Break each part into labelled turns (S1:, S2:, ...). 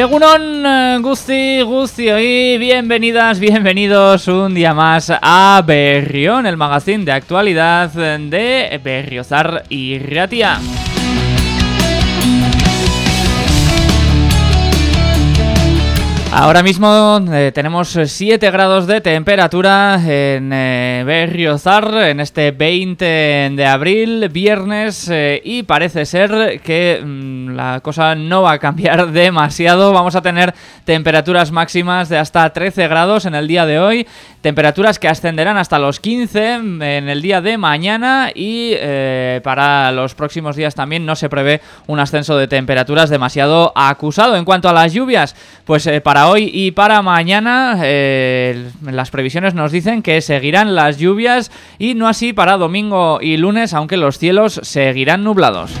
S1: Egunon, eh, Gusti, Gusti, bienvenidas, bienvenidos un día más a Berrión, el magazine de actualidad de Berriozar y Ratia. Ahora mismo eh, tenemos 7 grados de temperatura en eh, Berriozar en este 20 de abril, viernes, eh, y parece ser que mm, la cosa no va a cambiar demasiado. Vamos a tener temperaturas máximas de hasta 13 grados en el día de hoy, temperaturas que ascenderán hasta los 15 en el día de mañana y para los próximos días también no se prevé un ascenso de temperaturas demasiado acusado. En cuanto a las lluvias, pues para hoy y para mañana eh, las previsiones nos dicen que seguirán las lluvias y no así para domingo y lunes, aunque los cielos seguirán nublados.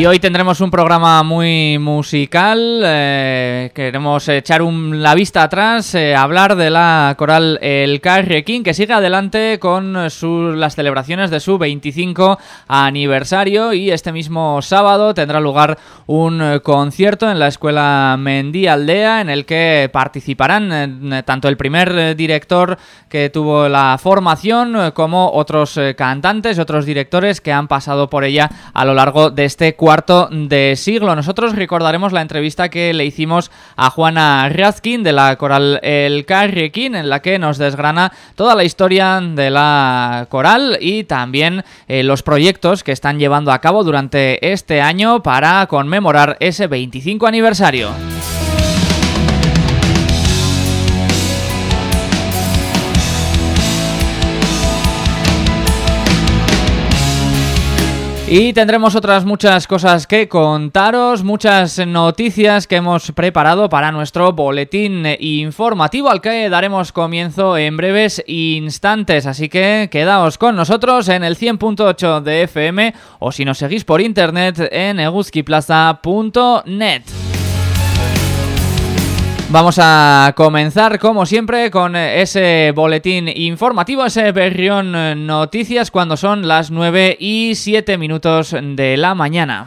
S1: Y hoy tendremos un programa muy musical. Eh, queremos echar la vista atrás, eh, hablar de la coral El Carrequín, que sigue adelante con las celebraciones de su 25 aniversario. Y este mismo sábado tendrá lugar un eh, concierto en la Escuela Mendí Aldea, en el que participarán tanto el primer director que tuvo la formación, como otros cantantes otros directores que han pasado por ella a lo largo de este cuarto de siglo. Nosotros recordaremos la entrevista que le hicimos a Juana Razkin de la coral El Carrequín, en la que nos desgrana toda la historia de la coral y también eh, los proyectos que están llevando a cabo durante este año para conmemorar ese 25 aniversario. Y tendremos otras muchas cosas que contaros, muchas noticias que hemos preparado para nuestro boletín informativo al que daremos comienzo en breves instantes. Así que quedaos con nosotros en el 100.8 de FM o si nos seguís por internet en eguzquiplaza.net. Vamos a comenzar, como siempre, con ese boletín informativo, ese Berrión Noticias, cuando son las 9 y 7 minutos de la mañana.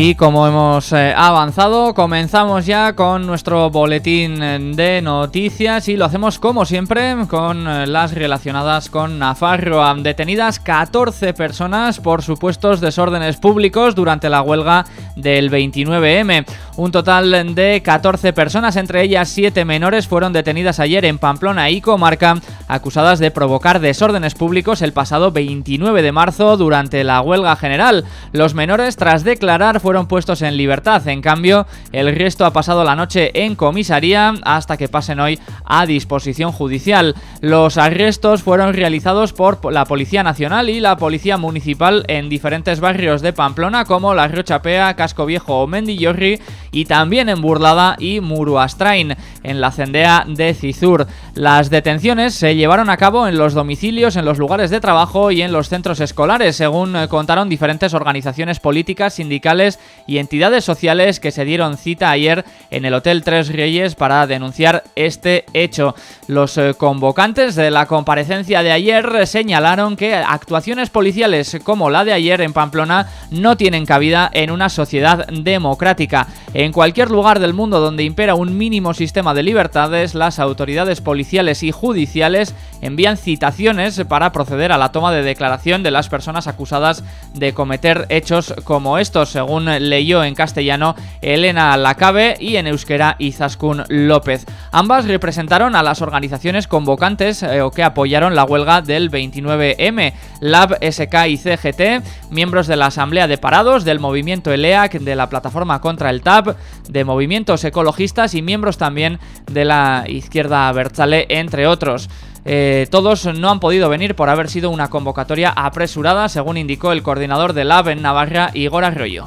S1: Y como hemos eh, avanzado, comenzamos ya con nuestro boletín de noticias y lo hacemos como siempre con eh, las relacionadas con Nafarroa. Detenidas 14 personas por supuestos desórdenes públicos durante la huelga del 29M. Un total de 14 personas, entre ellas 7 menores, fueron detenidas ayer en Pamplona y Comarca, acusadas de provocar desórdenes públicos el pasado 29 de marzo durante la huelga general. Los menores, tras declarar, fueron puestos en libertad. En cambio, el resto ha pasado la noche en comisaría hasta que pasen hoy a disposición judicial. Los arrestos fueron realizados por la Policía Nacional y la Policía Municipal en diferentes barrios de Pamplona como La Rochapea, Casco Viejo o Mendillorri y también en Burlada y Muruastrain, en la cendea de Cizur. Las detenciones se llevaron a cabo en los domicilios, en los lugares de trabajo y en los centros escolares, según contaron diferentes organizaciones políticas, sindicales y entidades sociales que se dieron cita ayer en el Hotel Tres Reyes para denunciar este hecho. Los eh, convocantes de la comparecencia de ayer señalaron que actuaciones policiales como la de ayer en Pamplona no tienen cabida en una sociedad democrática. En cualquier lugar del mundo donde impera un mínimo sistema de libertades, las autoridades policiales y judiciales envían citaciones para proceder a la toma de declaración de las personas acusadas de cometer hechos como estos, según leyó en castellano Elena Lacabe y en euskera Izaskun López. Ambas representaron a las organizaciones convocantes eh, o que apoyaron la huelga del 29M, LAB, SK y CGT, miembros de la Asamblea de Parados, del movimiento ELEAC, de la Plataforma contra el TAP, de movimientos ecologistas y miembros también de la izquierda Berchale, entre otros. Eh, todos no han podido venir por haber sido una convocatoria apresurada, según indicó el coordinador del LAB en Navarra, Igor Arroyo.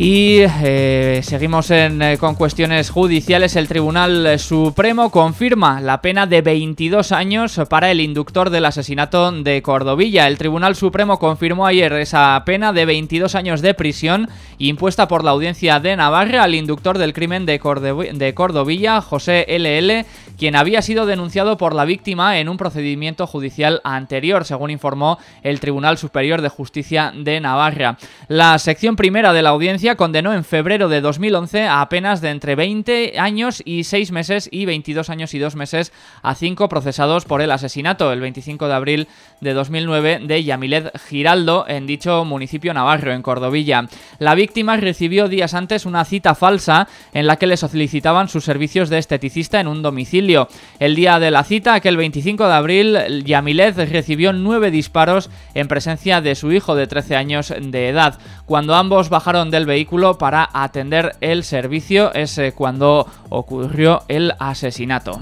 S1: Y eh, seguimos eh, con cuestiones judiciales. El Tribunal Supremo confirma la pena de 22 años para el inductor del asesinato de Cordovilla. El Tribunal Supremo confirmó ayer esa pena de 22 años de prisión impuesta por la Audiencia de Navarra al inductor del crimen de, de Cordovilla, José LL, quien había sido denunciado por la víctima en un procedimiento judicial anterior, según informó el Tribunal Superior de Justicia de Navarra. La sección primera de la audiencia condenó en febrero de 2011 a apenas de entre 20 años y 6 meses y 22 años y 2 meses a cinco procesados por el asesinato el 25 de abril de 2009 de Yamilet Giraldo en dicho municipio navarro, en Cordovilla. La víctima recibió días antes una cita falsa en la que le solicitaban sus servicios de esteticista en un domicilio. El día de la cita, aquel 25 de abril, Yamilet recibió nueve disparos en presencia de su hijo de 13 años de edad. Cuando ambos bajaron del vehículo para atender el servicio es eh, cuando ocurrió el asesinato.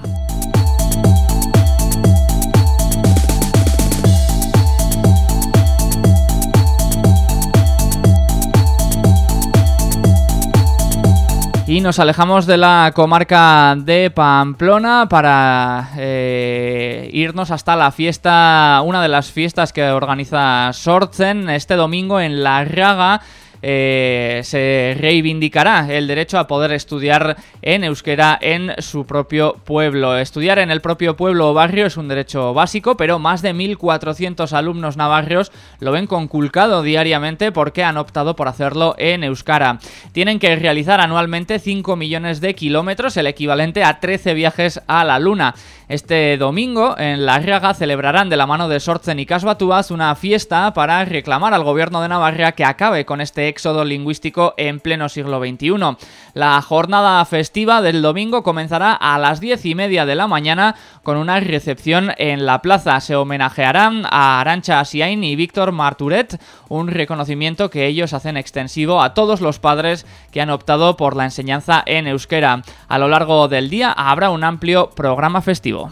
S1: Y nos alejamos de la comarca de Pamplona para eh, irnos hasta la fiesta, una de las fiestas que organiza Sortzen este domingo en La Raga. Eh, se reivindicará el derecho a poder estudiar en euskera en su propio pueblo. Estudiar en el propio pueblo o barrio es un derecho básico, pero más de 1.400 alumnos navarros lo ven conculcado diariamente porque han optado por hacerlo en euskara. Tienen que realizar anualmente 5 millones de kilómetros, el equivalente a 13 viajes a la luna. Este domingo en La Riaga celebrarán de la mano de Sortzen y Casbatúas una fiesta para reclamar al gobierno de Navarra que acabe con este éxodo lingüístico en pleno siglo XXI. La jornada festiva del domingo comenzará a las diez y media de la mañana con una recepción en la plaza. Se homenajearán a Arancha Asiain y Víctor Marturet, un reconocimiento que ellos hacen extensivo a todos los padres que han optado por la enseñanza en euskera. A lo largo del día habrá un amplio programa festivo.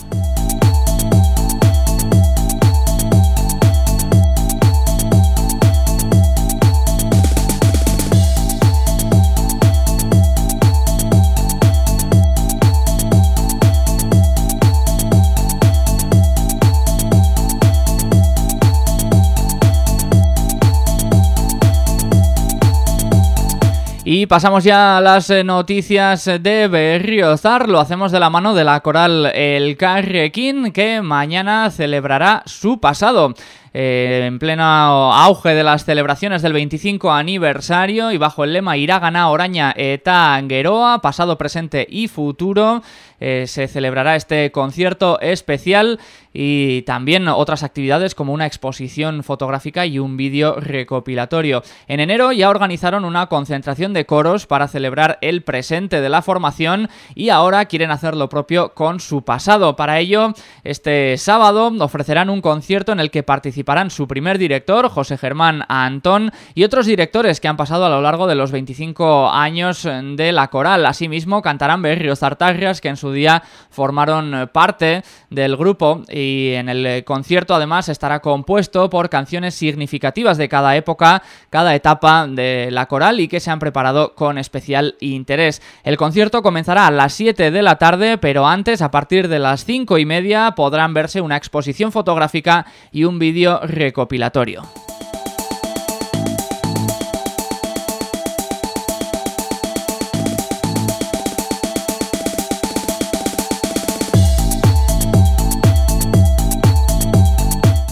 S1: Y pasamos ya a las eh, noticias de Berriozar. Lo hacemos de la mano de la coral El Carrequín, que mañana celebrará su pasado. Eh, en pleno auge de las celebraciones del 25 aniversario y bajo el lema Iragana, Oraña eta Geroa, pasado, presente y futuro, eh, se celebrará este concierto especial y también otras actividades como una exposición fotográfica y un vídeo recopilatorio. En enero ya organizaron una concentración de coros para celebrar el presente de la formación y ahora quieren hacer lo propio con su pasado. Para ello, este sábado ofrecerán un concierto en el que participarán su primer director, José Germán Antón, y otros directores que han pasado a lo largo de los 25 años de la coral. Asimismo, cantarán Berrios Zartarrias, que en su día formaron parte del grupo y en el concierto además estará compuesto por canciones significativas de cada época, cada etapa de la coral y que se han preparado con especial interés. El concierto comenzará a las 7 de la tarde, pero antes, a partir de las 5 y media, podrán verse una exposición fotográfica y un vídeo recopilatorio.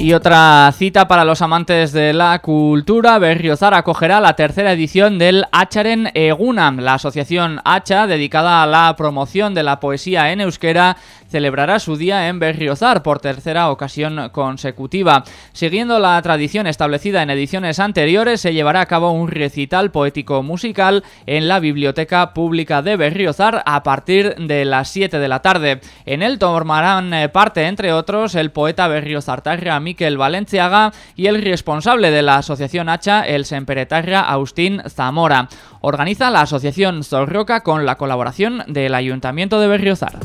S1: Y otra cita para los amantes de la cultura, Berriozar acogerá la tercera edición del Acharen Eguna, la asociación Hacha dedicada a la promoción de la poesía en euskera celebrará su día en Berriozar por tercera ocasión consecutiva. Siguiendo la tradición establecida en ediciones anteriores, se llevará a cabo un recital poético musical en la Biblioteca Pública de Berriozar a partir de las 7 de la tarde. En él tomarán eh, parte, entre otros, el poeta berriozartarra Miquel Valenciaga y el responsable de la Asociación Hacha, el semperetarra Austín Zamora. Organiza la Asociación Zorroca con la colaboración del Ayuntamiento de Berriozar.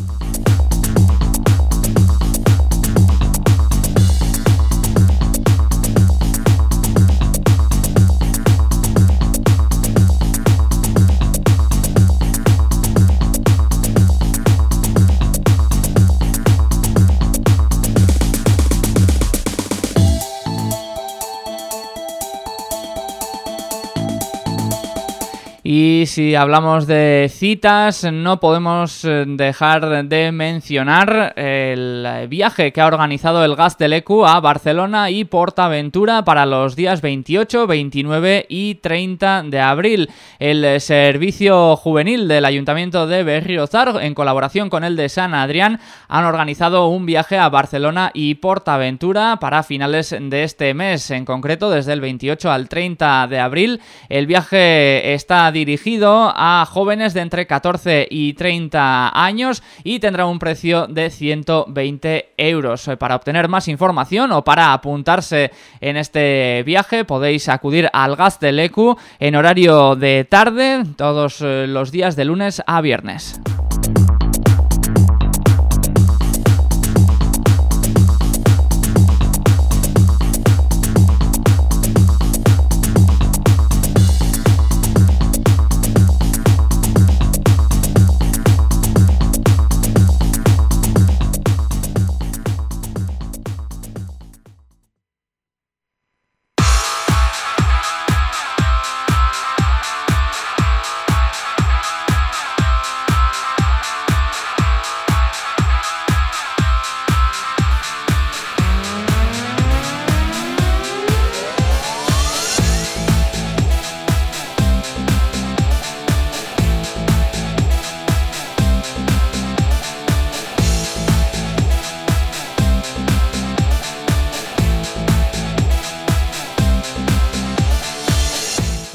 S1: Y si hablamos de citas, no podemos eh, dejar de mencionar el viaje que ha organizado el Gas del ECU a Barcelona y Portaventura para los días 28, 29 y 30 de abril. El servicio juvenil del Ayuntamiento de Berriozar, en colaboración con el de San Adrián, han organizado un viaje a Barcelona y Portaventura para finales de este mes, en concreto desde el 28 al 30 de abril. El viaje está dirigido a jóvenes de entre 14 y 30 años y tendrá un precio de 120 euros. Para obtener más información o para apuntarse en este viaje podéis acudir al Gas del ECU en horario de tarde todos eh, los días de lunes a viernes.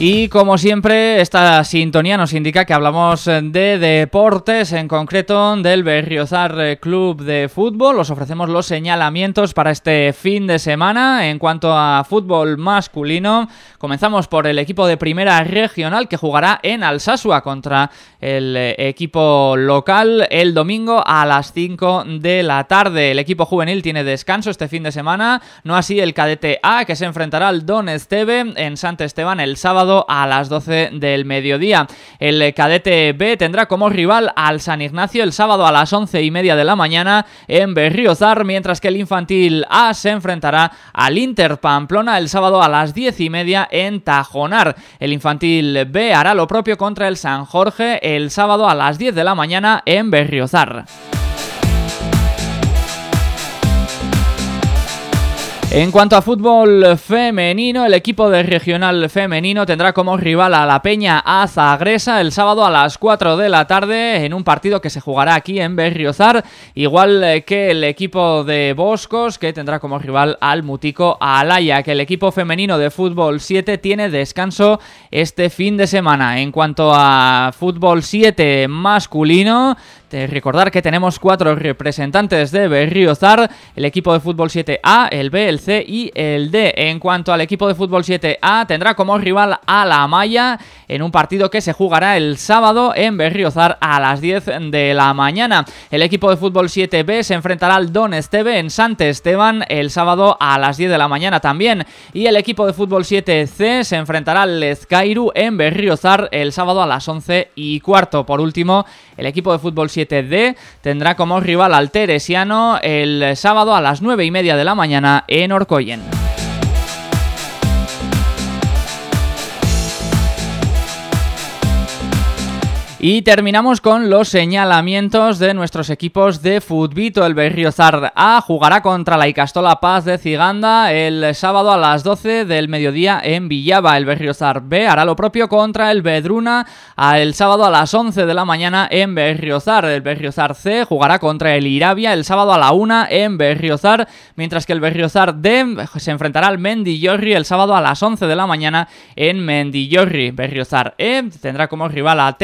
S1: Y como siempre, esta sintonía nos indica que hablamos de deportes, en concreto del Berriozar Club de Fútbol. Os ofrecemos los señalamientos para este fin de semana. En cuanto a fútbol masculino, comenzamos por el equipo de primera regional que jugará en Alsasua contra el equipo local el domingo a las 5 de la tarde. El equipo juvenil tiene descanso este fin de semana, no así el cadete A que se enfrentará al Don Esteve en Sant Esteban el sábado a las 12 del mediodía. El cadete B tendrá como rival al San Ignacio el sábado a las 11 y media de la mañana en Berriozar, mientras que el infantil A se enfrentará al Inter Pamplona el sábado a las 10 y media en Tajonar. El infantil B hará lo propio contra el San Jorge el sábado a las 10 de la mañana en Berriozar. En cuanto a fútbol femenino, el equipo de regional femenino tendrá como rival a la Peña Azagresa el sábado a las 4 de la tarde en un partido que se jugará aquí en Berriozar, igual que el equipo de Boscos que tendrá como rival al Mutico Alaya, que el equipo femenino de fútbol 7 tiene descanso este fin de semana. En cuanto a fútbol 7 masculino, recordar que tenemos cuatro representantes de Berriozar, el equipo de fútbol 7A, el B, el C y el D. En cuanto al equipo de fútbol 7A, tendrá como rival a la Maya en un partido que se jugará el sábado en Berriozar a las 10 de la mañana. El equipo de fútbol 7B se enfrentará al Don Esteve en Sante Esteban el sábado a las 10 de la mañana también. Y el equipo de fútbol 7C se enfrentará al Lezcairu en Berriozar el sábado a las 11 y cuarto. Por último, el equipo de fútbol 7D tendrá como rival al Teresiano el sábado a las 9 y media de la mañana en Orcoyen. Y terminamos con los señalamientos de nuestros equipos de Futbito. El Berriozar A jugará contra la Icastola Paz de Ciganda el sábado a las 12 del mediodía en Villaba. El Berriozar B hará lo propio contra el Bedruna el sábado a las 11 de la mañana en Berriozar. El Berriozar C jugará contra el Irabia el sábado a la 1 en Berriozar, mientras que el Berriozar D se enfrentará al Mendillorri el sábado a las 11 de la mañana en Mendillorri. Berriozar E tendrá como rival a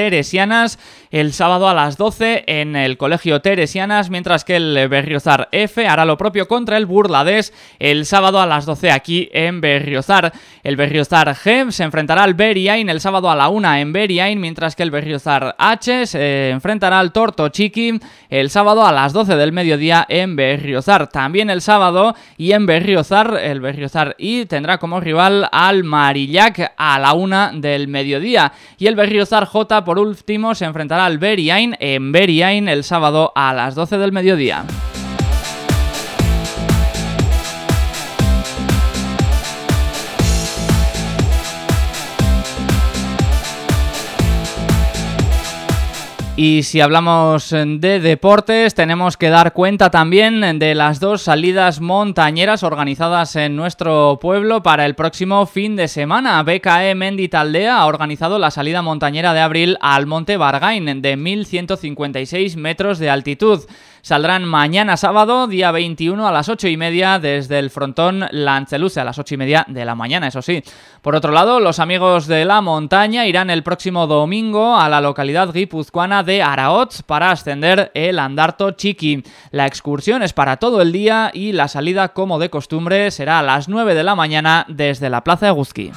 S1: El sábado a las 12 en el Colegio Teresianas, mientras que el Berriozar F hará lo propio contra el Burlades el sábado a las 12 aquí en Berriozar. El Berriozar G se enfrentará al Beriain el sábado a la 1 en Beriain, mientras que el Berriozar H se enfrentará al Torto Chiqui el sábado a las 12 del mediodía en Berriozar. También el sábado y en Berriozar, el Berriozar I tendrá como rival al Marillac a la 1 del mediodía. Y el Berriozar J por último se enfrentará al Beriain en Beriain el sábado a las 12 del mediodía. Y si hablamos de deportes, tenemos que dar cuenta también de las dos salidas montañeras organizadas en nuestro pueblo para el próximo fin de semana. BKE Menditaldea ha organizado la salida montañera de abril al Monte Bargain de 1156 metros de altitud. Saldrán mañana sábado, día 21 a las 8 y media desde el frontón Lanceluce a las 8 y media de la mañana, eso sí. Por otro lado, los amigos de la montaña irán el próximo domingo a la localidad guipuzcoana de Araoz para ascender el Andarto Chiqui. La excursión es para todo el día y la salida, como de costumbre, será a las 9 de la mañana desde la Plaza Eguzki.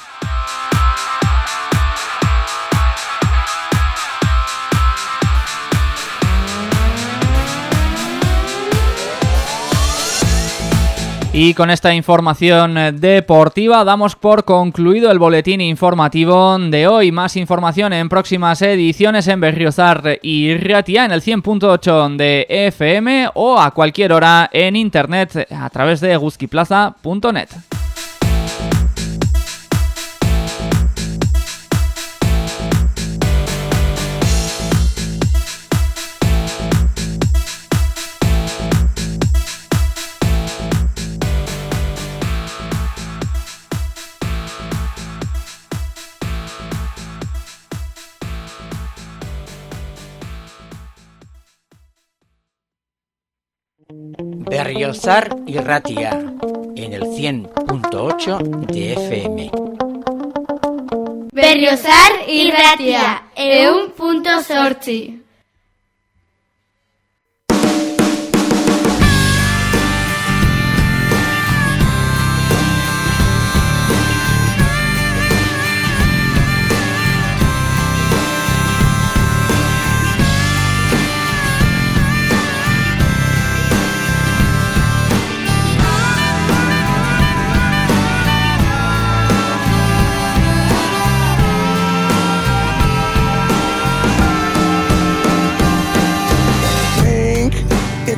S1: Y con esta información eh, deportiva damos por concluido el boletín informativo de hoy. Más información en próximas ediciones en Berriozar y Riatia en el 100.8 de FM o a cualquier hora en internet a través de guskiplaza.net.
S2: Berriozar y Ratia en el 100.8 de FM.
S3: Berriozar y Ratia en un punto sorti.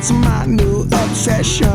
S4: It's my new obsession.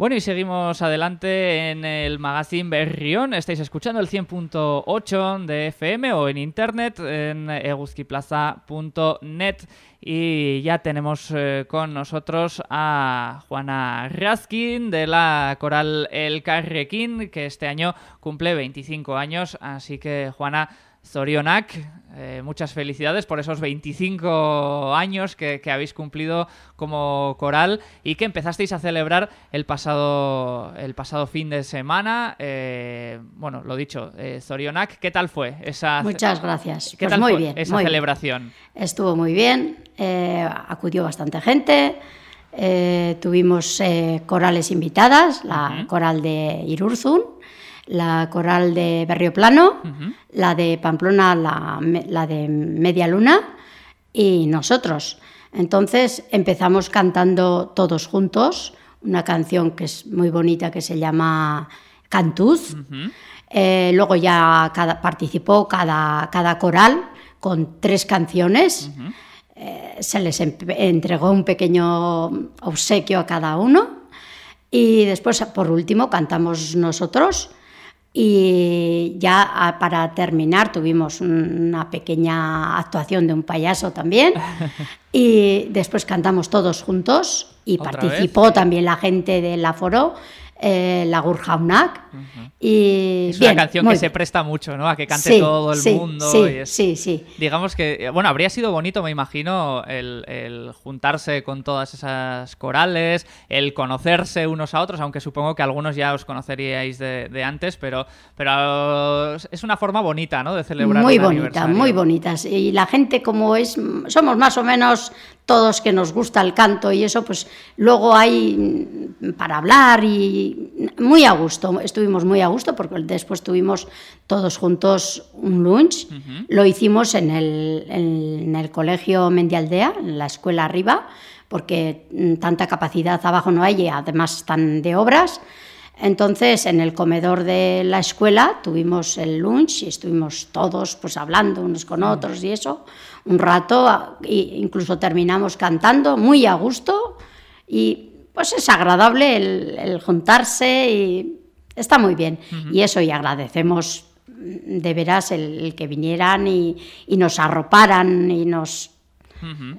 S1: Bueno, y seguimos adelante en el magazine Berrión. Estáis escuchando el 100.8 de FM o en internet en eguzquiplaza.net. Y ya tenemos eh, con nosotros a Juana Raskin de la coral El Carrequín, que este año cumple 25 años. Así que, Juana, Zorionak, eh, muchas felicidades por esos 25 años que, que habéis cumplido como coral y que empezasteis a celebrar el pasado, el pasado fin de semana. Eh, bueno, lo dicho, eh, Zorionak, ¿qué tal fue esa,
S5: Muchas gracias.
S1: ¿qué
S5: Pues
S1: tal
S5: muy
S1: fue
S5: bien.
S1: esa
S5: muy bien.
S1: celebración?
S5: Estuvo muy bien, eh, acudió bastante gente, tuvimos corales invitadas, la coral de Irurzun, la coral de Berrioplano,
S1: Ujú.
S5: la de Pamplona, la, de Media Luna y nosotros. Entonces empezamos cantando todos juntos una canción que es muy bonita que se llama Cantuz. Eh, luego ya cada, participó cada, cada coral con tres canciones. Eh, se les entregó un pequeño obsequio a cada uno. Y después, por último, cantamos nosotros. Y ya ah, para terminar tuvimos una pequeña actuación de un payaso también. y después cantamos todos juntos y
S1: ¿Otra
S5: participó
S1: vez?
S5: también la gente del aforo, eh, la Gurjaunak. Y
S1: Es
S5: bien,
S1: una canción que se presta mucho, ¿no? A que cante
S5: Sí,
S1: todo el
S5: sí,
S1: mundo.
S5: Sí,
S1: y es-
S5: sí, sí.
S1: Digamos que, eh, bueno, habría sido bonito, me imagino, el, el juntarse con todas esas corales, el conocerse unos a otros, aunque supongo que algunos ya os conoceríais de, de antes, pero, pero es una forma bonita, ¿no? De celebrar
S5: Muy
S1: un
S5: bonita, muy bonitas. Y la gente como es, somos más o menos todos que nos gusta el canto y eso, pues luego hay mm, para hablar y muy a gusto. Estuvimos muy a gusto porque después tuvimos todos juntos un lunch. Lo hicimos en el, en el colegio Mendialdea, en la escuela arriba, porque mm, tanta capacidad abajo no hay y además están de obras. Entonces, en el comedor de la escuela tuvimos el lunch y estuvimos todos pues hablando unos con otros y eso, un rato, y incluso terminamos cantando muy a gusto y pues es agradable el, el juntarse y está muy bien. Y eso, y agradecemos de veras el, el que vinieran y, y nos arroparan y nos
S1: Ujú.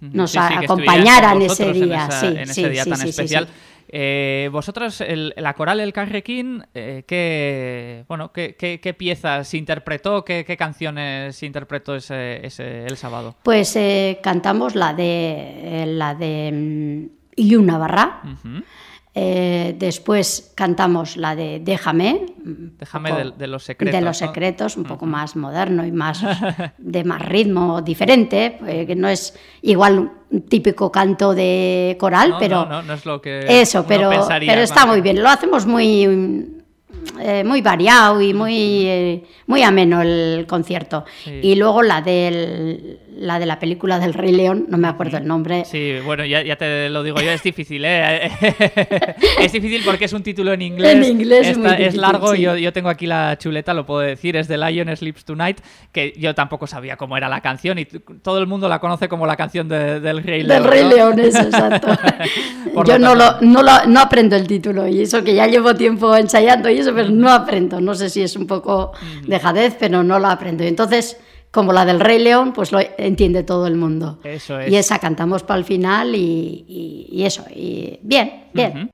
S5: nos
S1: Sí, sí,
S5: acompañaran ese día,
S1: En, esa-
S5: sí,
S1: en ese
S5: sí,
S1: día
S5: sí,
S1: tan especial. Eh, vosotros, el- la coral El Carrequín, eh, ¿qué, bueno, qué, qué- qué piezas interpretó? ¿Qué, qué canciones interpretó ese, ese- el sábado?
S5: Pues eh, cantamos la de eh, la de mm, Lluna Barra. Eh, después cantamos la de Déjame.
S1: Déjame
S5: poco
S1: de- de los secretos,
S5: De los
S1: ¿no?
S5: secretos, un poco más moderno y más de más ritmo diferente, eh, que no es igual un típico canto de coral,
S1: No,
S5: pero
S1: no, no, es lo que
S5: eso, pero,
S1: pensaría,
S5: pero está muy bien. Lo hacemos muy eh, muy variado y muy muy ameno el concierto.
S1: Sí.
S5: Y luego la del la de la película del Rey León, no me acuerdo el nombre.
S1: Sí, bueno, ya, ya te lo digo yo, es difícil, ¿eh? es difícil porque es un título en inglés.
S5: En inglés es muy
S1: Está- es
S5: difícil,
S1: largo
S5: sí.
S1: yo, yo tengo aquí la chuleta, lo puedo decir, es The Lion Sleeps Tonight, que yo tampoco sabía cómo era la canción y todo el mundo la conoce como la canción de- del Rey León.
S5: Del Rey
S1: ¿no?
S5: León, eso, exacto. Yo
S1: lo
S5: no, lo, no, lo- no aprendo el título y eso que ya llevo tiempo ensayando y eso, pero no aprendo. No sé si es un poco dejadez, pero no lo aprendo. Entonces, como la del Rey León, pues lo entiende todo el mundo.
S1: Eso es.
S5: Y esa cantamos para el final y, y- y eso. Y bien, bien.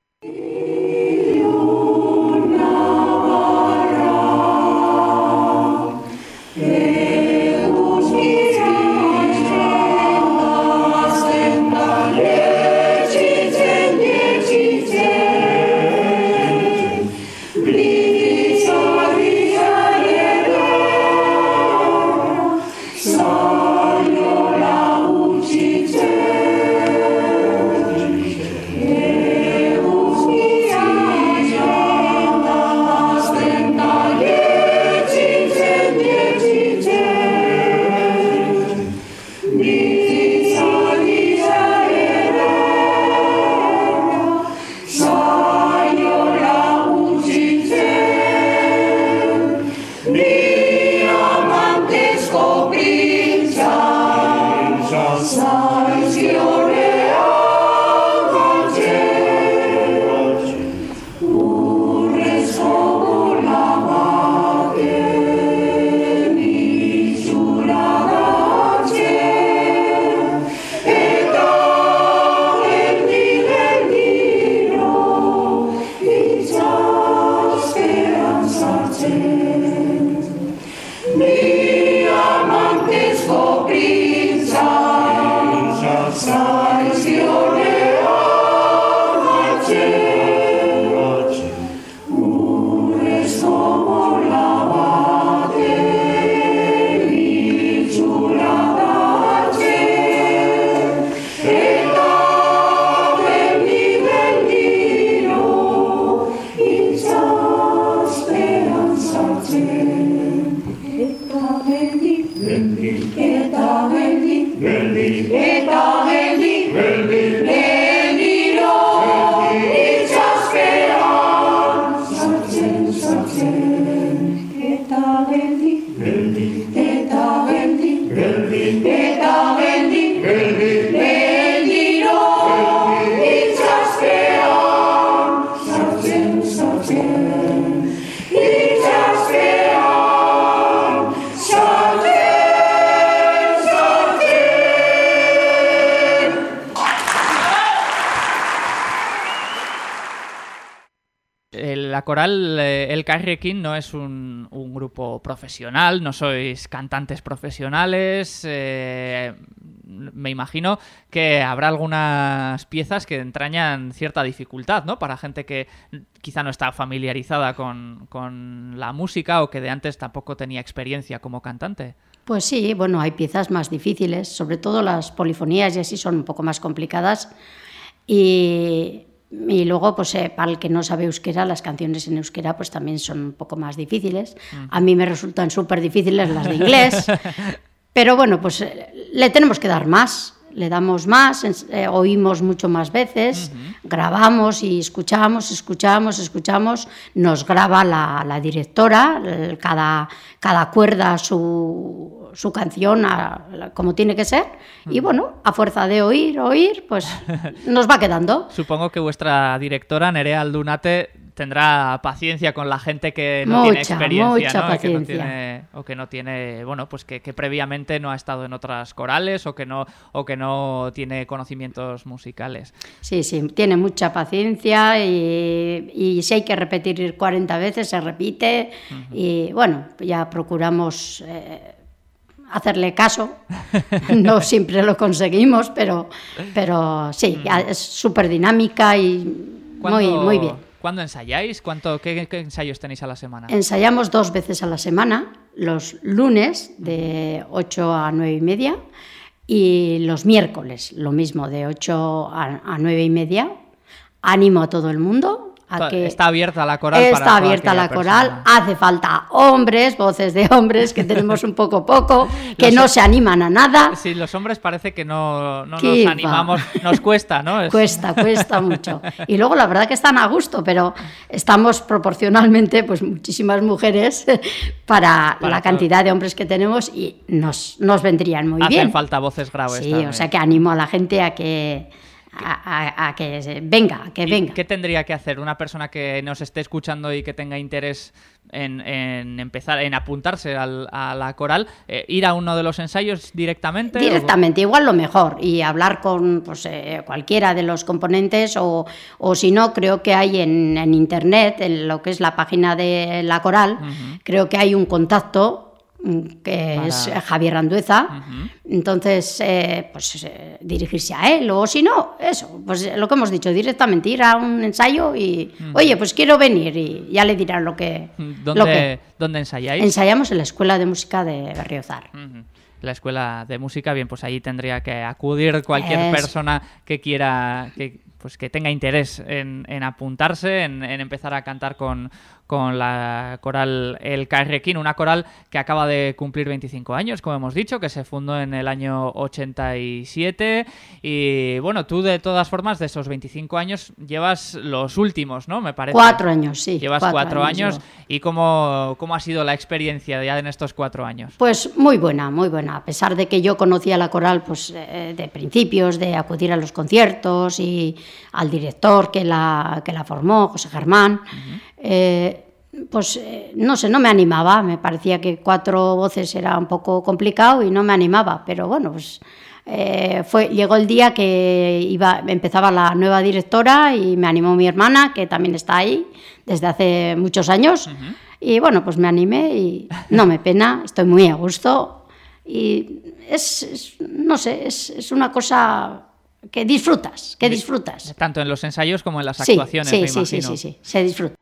S1: Carrequín no es un, grupo profesional, no sois cantantes profesionales. eh, me imagino que habrá algunas piezas que entrañan cierta dificultad, ¿no? Para gente que quizá no está familiarizada con, con la música o que de antes tampoco tenía experiencia como cantante.
S5: Pues sí, bueno, hay piezas más difíciles, sobre todo las polifonías y así son un poco más complicadas. Y, y luego, pues eh, para el que no sabe euskera, las canciones en euskera pues también son un poco más difíciles. A mí me resultan súper difíciles las de inglés, pero bueno, pues eh, le tenemos que dar más. Le damos más, eh, oímos mucho más veces, grabamos y escuchamos, escuchamos, escuchamos. Nos graba la, la directora, el- cada, cada cuerda su, su canción a- como tiene que ser. Y bueno, a fuerza de oír, oír, pues nos va quedando.
S1: Supongo que vuestra directora, Nerea Aldunate, tendrá paciencia con la gente que no tiene experiencia, ¿no? Y Que no
S5: paciencia.
S1: tiene, o que no tiene, bueno, pues que, que previamente no ha estado en otras corales o que no, o que no tiene conocimientos musicales.
S5: Sí, sí, tiene mucha paciencia y, y si hay que repetir 40 veces, se repite. Y bueno, ya procuramos eh, hacerle caso. no siempre lo conseguimos, pero, pero sí, ya es súper dinámica y muy,
S1: ¿Cuándo-
S5: muy bien.
S1: ¿Cuándo ensayáis? ¿Cuánto, qué, qué ensayos tenéis a la semana?
S5: Ensayamos dos veces a la semana, los lunes de 8 a 9 y media y los miércoles, lo mismo, de 8 a, a 9 y media. Animo a todo el mundo a
S1: To-
S5: que...
S1: Está abierta la coral
S5: Está
S1: para
S5: abierta la coral,
S1: persona.
S5: hace falta hombres, voces de hombres, que tenemos un poco poco, que
S1: Los-
S5: no se animan a nada.
S1: Sí, los hombres parece que no, no
S5: ¿Qué
S1: nos
S5: va?
S1: animamos, nos cuesta, ¿no? Es-
S5: Cuesta, cuesta mucho. Y luego la verdad que están a gusto, pero estamos proporcionalmente pues muchísimas mujeres para,
S1: Para
S5: la cantidad de hombres que tenemos y nos, nos vendrían muy
S1: Hacen
S5: bien.
S1: falta voces graves
S5: Sí,
S1: también.
S5: o sea que animo a la gente a que a, a- a que venga, que
S1: ¿Y
S5: venga.
S1: ¿Qué tendría que hacer una persona que nos esté escuchando y que tenga interés en, en empezar, en apuntarse al- a la coral? Eh, ¿Ir a uno de los ensayos directamente? o-
S5: Directamente, igual lo mejor, y hablar con pues, eh, cualquiera de los componentes, o, o si no, creo que hay en, en internet, en lo que es la página de la coral, creo que hay un contacto que
S1: Para-
S5: es Javier Andueza, entonces eh, pues eh, dirigirse a él, o si no, eso, pues eh, lo que hemos dicho, directamente ir a un ensayo y, oye, pues quiero venir, y ya le dirán lo que... lo
S1: ¿Dónde,
S5: que
S1: dónde ensayáis?
S5: ensayamos en la Escuela de Música de Berriozar.
S1: La escuela de música, bien, pues ahí tendría que acudir cualquier persona que quiera, que, pues que tenga interés en, en apuntarse, en, en empezar a cantar con, con la coral El Carrequín, una coral que acaba de cumplir 25 años, como hemos dicho, que se fundó en el año 87 y bueno, tú de todas formas de esos 25 años llevas los últimos, ¿no? Me parece.
S5: Cuatro años, sí.
S1: Llevas cuatro, años, y cómo, cómo ha sido la experiencia ya en estos cuatro años.
S5: Pues muy buena, muy buena. A pesar de que yo conocía la coral pues, eh, de principios, de acudir a los conciertos y al director que la, que la formó, José Germán, eh, pues eh, no sé, no me animaba. Me parecía que cuatro voces era un poco complicado y no me animaba. Pero bueno, pues eh, fue, llegó el día que iba, empezaba la nueva directora y me animó mi hermana, que también está ahí desde hace muchos años. Y bueno, pues me animé y no me pena, estoy muy a gusto. Y es, es- no sé, es, es una cosa que disfrutas, que disfrutas.
S1: Tanto en los ensayos como en las actuaciones,
S5: sí,
S1: me
S5: sí, sí, sí, sí, se disfruta.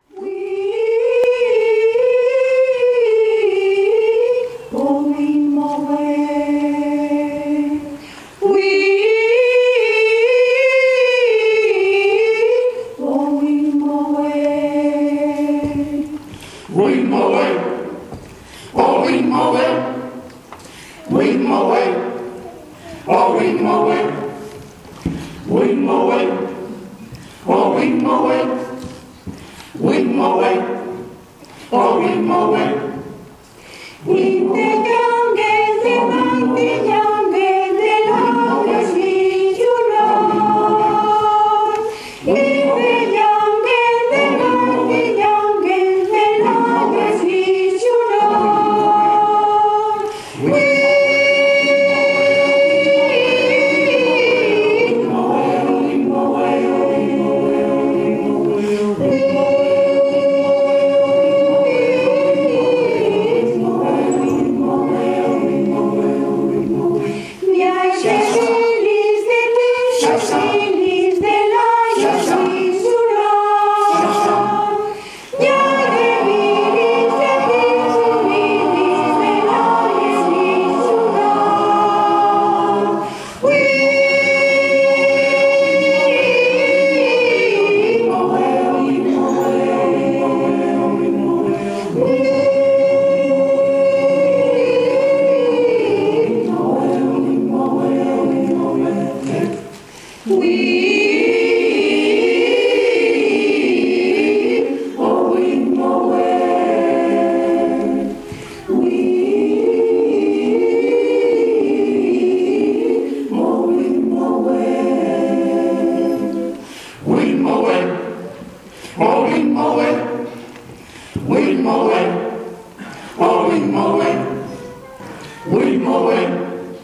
S1: We mow
S5: it.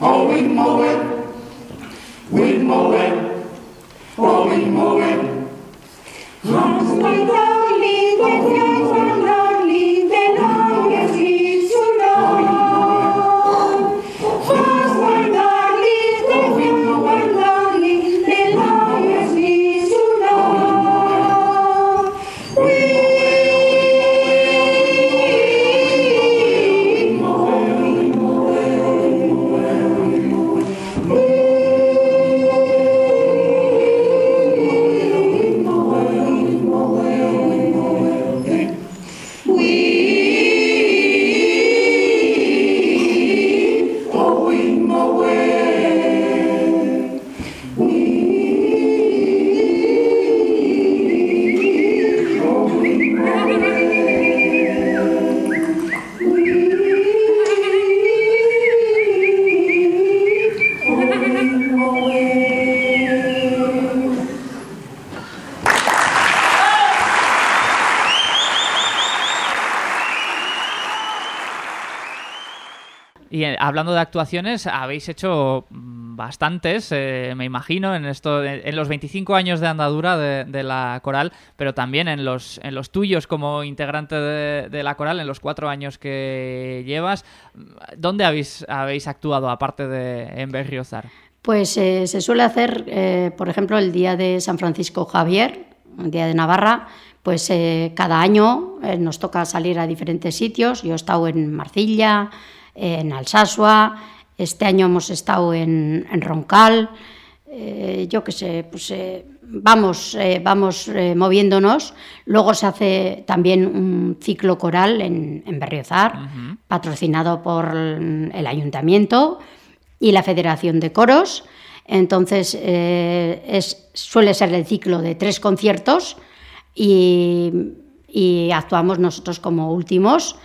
S5: Oh, we mow it. We mow it. Oh, we mow it. Long as we go, leave the
S1: hablando de actuaciones, habéis hecho mm, bastantes, eh, me imagino, en esto, en los 25 años de andadura de, de la coral, pero también en los, en los tuyos como integrante de, de la coral, en los cuatro años que llevas. ¿Dónde habéis, habéis actuado aparte de en Berriozar?
S5: Pues eh, se suele hacer, eh, por ejemplo, el día de San Francisco Javier, el día de Navarra, pues eh, cada año eh, nos toca salir a diferentes sitios. Yo he estado en Marcilla, en Alsasua, este año hemos estado en, en Roncal, eh, yo qué sé, pues eh, vamos, eh, vamos moviéndonos. Luego se hace también un ciclo coral en, en Berriozar, patrocinado por el ayuntamiento y la Federación de Coros. Entonces, es, suele ser el ciclo de tres conciertos y, y actuamos nosotros como últimos.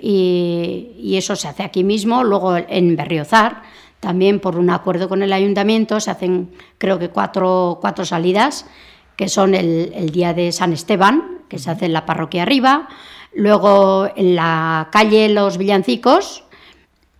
S5: Y, y eso se hace aquí mismo. Luego en Berriozar, también por un acuerdo con el ayuntamiento, se hacen creo que cuatro, cuatro salidas, que son el, el día de San Esteban, que se hace en la parroquia arriba, luego en la calle Los Villancicos,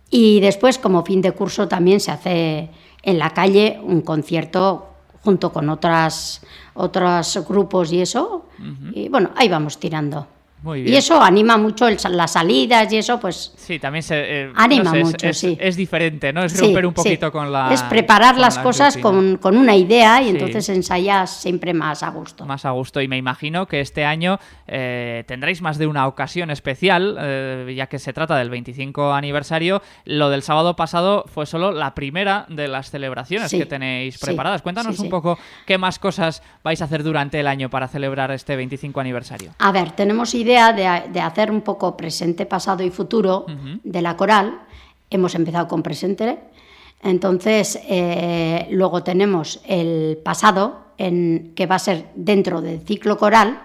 S5: y después, como fin de curso, también se hace en la calle un concierto junto con otras, otros grupos y eso. Y bueno, ahí vamos tirando.
S1: Muy
S5: Y eso anima mucho el- las salidas y eso, pues
S1: Sí, también se... eh,
S5: Anima
S1: no sé, es-
S5: mucho,
S1: es,
S5: sí.
S1: es diferente, ¿no? Es
S5: Sí,
S1: romper un
S5: sí.
S1: poquito con la...
S5: Es preparar
S1: con
S5: las
S1: la
S5: cosas con, con una idea y entonces ensayas siempre más a gusto.
S1: más a gusto. Y me imagino que este año eh, tendréis más de una ocasión especial eh, ya que se trata del 25 aniversario. Lo del sábado pasado fue solo la primera de las celebraciones que tenéis preparadas. Cuéntanos un poco qué más cosas vais a hacer durante el año para celebrar este 25 aniversario.
S5: A ver, tenemos idea idea de, de hacer un poco presente, pasado y futuro de la coral. Hemos empezado con presente. Entonces, eh, luego tenemos el pasado, en, que va a ser dentro del ciclo coral.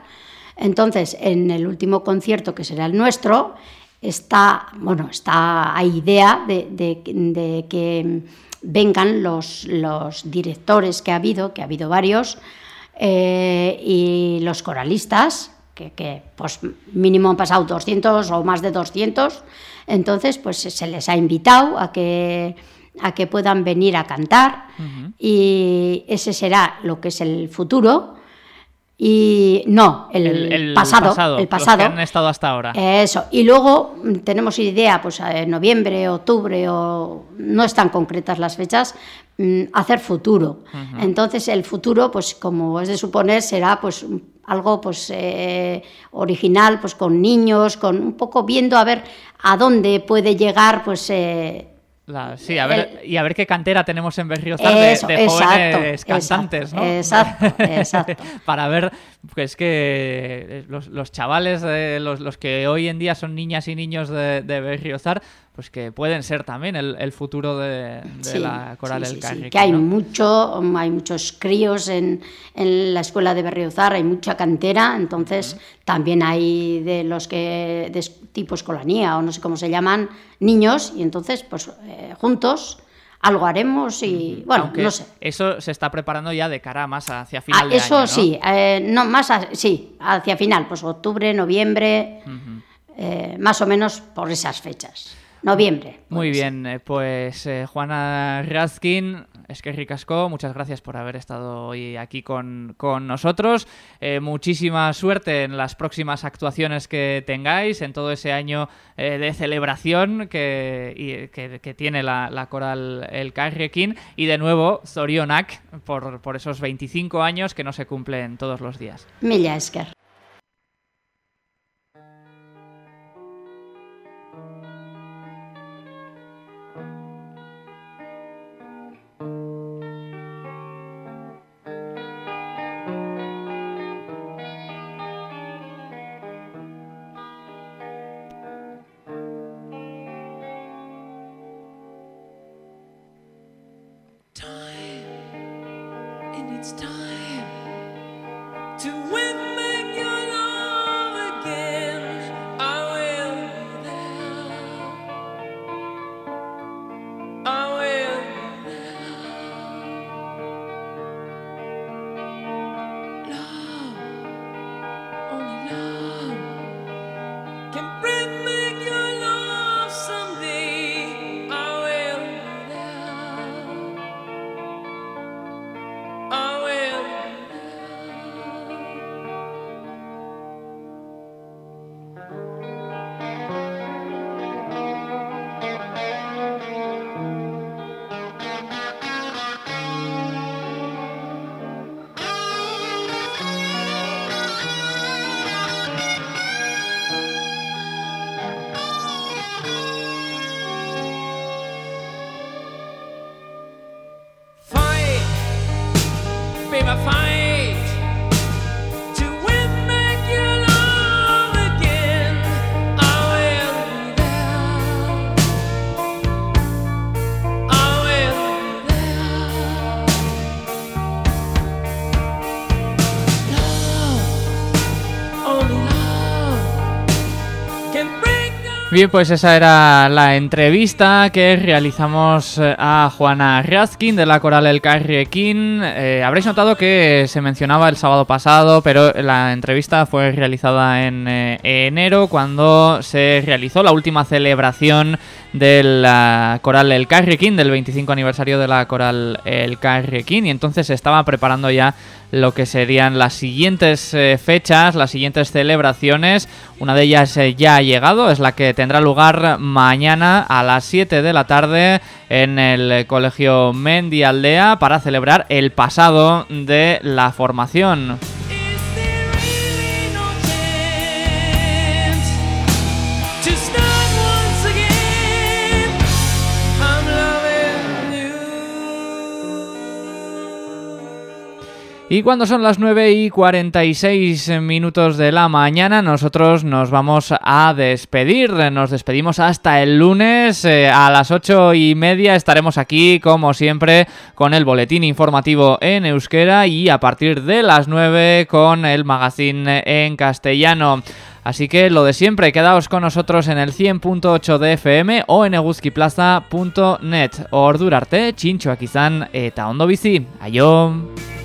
S5: Entonces, en el último concierto, que será el nuestro, está, bueno, está, hay idea de, de- de que vengan los, los directores que ha habido, que ha habido varios, eh, y los coralistas, que, que, pues mínimo han pasado 200 o más de 200, entonces pues se les ha invitado a que, a que puedan venir a cantar. Y ese será lo que es el futuro y no, el, pasado, el
S1: los
S5: pasado.
S1: que han estado hasta ahora.
S5: Eso. Y luego mm, tenemos idea, pues en noviembre, octubre, o no están concretas las fechas, mm, hacer futuro. Entonces el futuro, pues como es de suponer, será pues algo pues eh, original, pues con niños, con un poco viendo a ver a dónde puede llegar, pues eh,
S1: La- sí, a ver, y a ver qué cantera tenemos en Berriozar de,
S5: Eso,
S1: de jóvenes cantantes,
S5: exacto,
S1: ¿no?
S5: exacto, exacto.
S1: Para ver, pues que eh, los, los chavales, de los, los que hoy en día son niñas y niños de, de Berriozar, pues que pueden ser también el, el futuro de, de
S5: Sí,
S1: la Coral
S5: sí,
S1: del
S5: sí, sí, que hay
S1: ¿no?
S5: mucho, hay muchos críos en, en la escuela de Berriozar, hay mucha cantera, entonces también hay de los que de es- tipo escolanía o no sé cómo se llaman, niños, y entonces pues eh, juntos algo haremos y bueno,
S1: Aunque
S5: no sé.
S1: Eso se está preparando ya de cara más hacia
S5: Ah,
S1: final de
S5: eso
S1: año, ¿no?
S5: sí, eh, no más a- sí, hacia final, pues octubre, noviembre, eh, más o menos por esas fechas. Noviembre.
S1: Muy
S5: ser.
S1: bien, eh, pues eh, Juana Razkin, es que ricasco, muchas gracias por haber estado hoy aquí con, con nosotros. Eh, muchísima suerte en las próximas actuaciones que tengáis, en todo ese año eh, de celebración que, que, tiene la, la coral El Carrequín. Y de nuevo, Zorionak, por, por esos 25 años que no se cumplen todos los días.
S5: Mila esker.
S6: To win
S1: Bien, pues esa era la entrevista que realizamos eh, a Juana Razkin de la Coral El Carriequín. Eh, habréis notado que se mencionaba el sábado pasado, pero la entrevista fue realizada en eh, enero cuando se realizó la última celebración de la Coral El Carriequín, del 25 aniversario de la Coral El Carriequín, y entonces se estaba preparando ya lo que serían las siguientes eh, fechas, las siguientes celebraciones. Una de ellas eh, ya ha llegado, es la que tendrá lugar mañana a las 7 de la tarde en el Colegio Mendi Aldea para celebrar el pasado de la formación. Y cuando son las 9 y 46 minutos de la mañana, nosotros nos vamos a despedir. Nos despedimos hasta el lunes. Eh, a las 8 y media estaremos aquí, como siempre, con el boletín informativo en euskera y a partir de las 9 con el magazine en castellano. Así que lo de siempre, quedaos con nosotros en el 100.8 de FM o en eguzkiplaza.net. Ordurarte, txintxoak izan eta ondo bizi. Aio!